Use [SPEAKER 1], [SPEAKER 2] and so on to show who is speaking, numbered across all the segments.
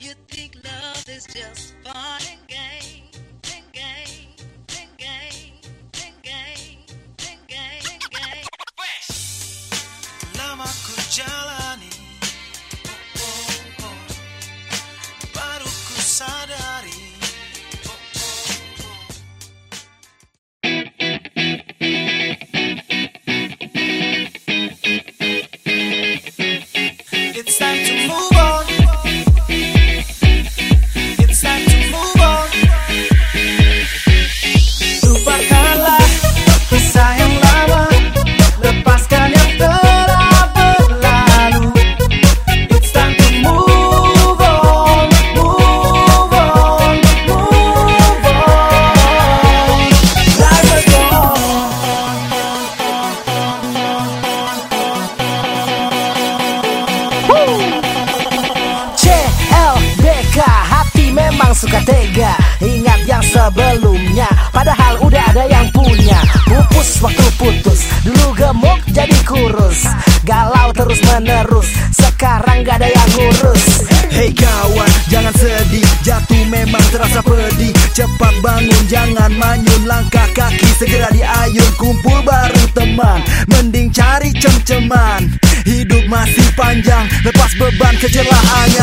[SPEAKER 1] You think love is just fun and games,
[SPEAKER 2] suka tega. Ingat yang sebelumnya. Padahal udah ada yang punya. Pupus waktu putus. Dulu gemuk jadi kurus. Galau terus menerus. Sekarang gak ada yang ngurus.
[SPEAKER 3] Hei kawan, jangan sedih. Jatuh memang terasa pedih. Cepat bangun, jangan manyun. Langkah kaki segera diayun. Kumpul baru teman. Mending cari cem-ceman. Hidup masih panjang. Lepas beban kecelahannya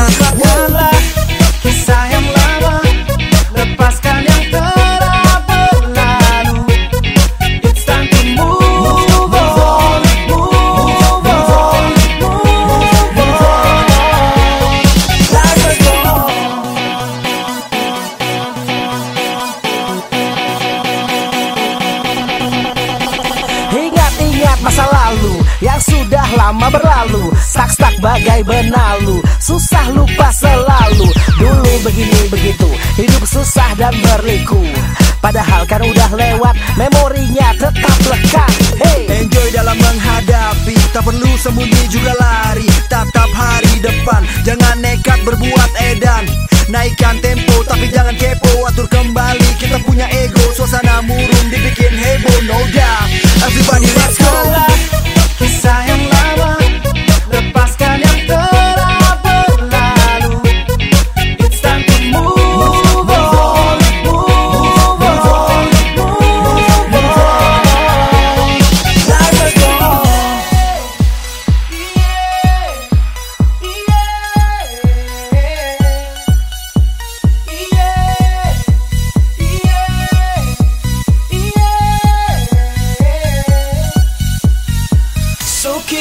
[SPEAKER 2] masa lalu Yang sudah lama berlalu. Stak-stak bagai benalu Susah lupa selalu. Dulu begini begitu Hidup susah dan berliku. Padahal kan udah lewat Memorinya tetap lekat. Hey!
[SPEAKER 3] Enjoy dalam menghadapi Tak perlu sembunyi juga lari. Tatap hari depan Jangan nekat berbuat edan. Naikkan tempo tapi jangan kepo Atur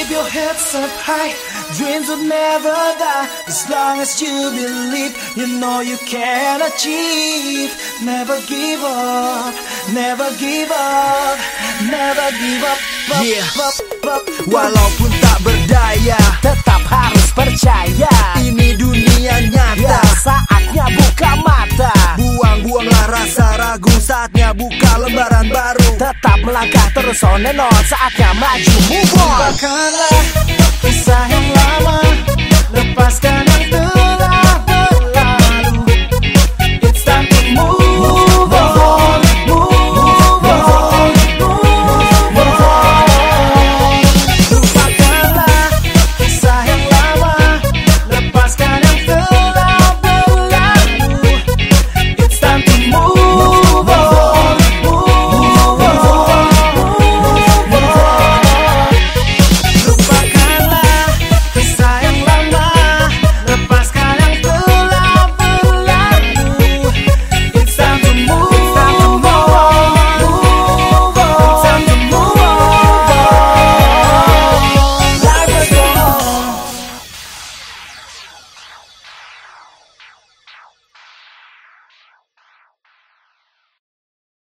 [SPEAKER 3] keep your heads up high. Dreams will never die As long as you believe. You know you can achieve. Never give up Never give up Never give up, up,
[SPEAKER 2] Yeah.
[SPEAKER 3] up, up. Walaupun tak berdaya
[SPEAKER 2] Tetap harus percaya.
[SPEAKER 3] Ini dunia
[SPEAKER 2] Ya
[SPEAKER 3] nyata
[SPEAKER 2] saatnya buka mata.
[SPEAKER 3] Buang-buanglah rasa ragu. Saatnya buka lembaran baru
[SPEAKER 2] Tetap melangkah terus on and on Saatnya maju. Move on.
[SPEAKER 3] Lupakanlah kisah yang lama Lepaskan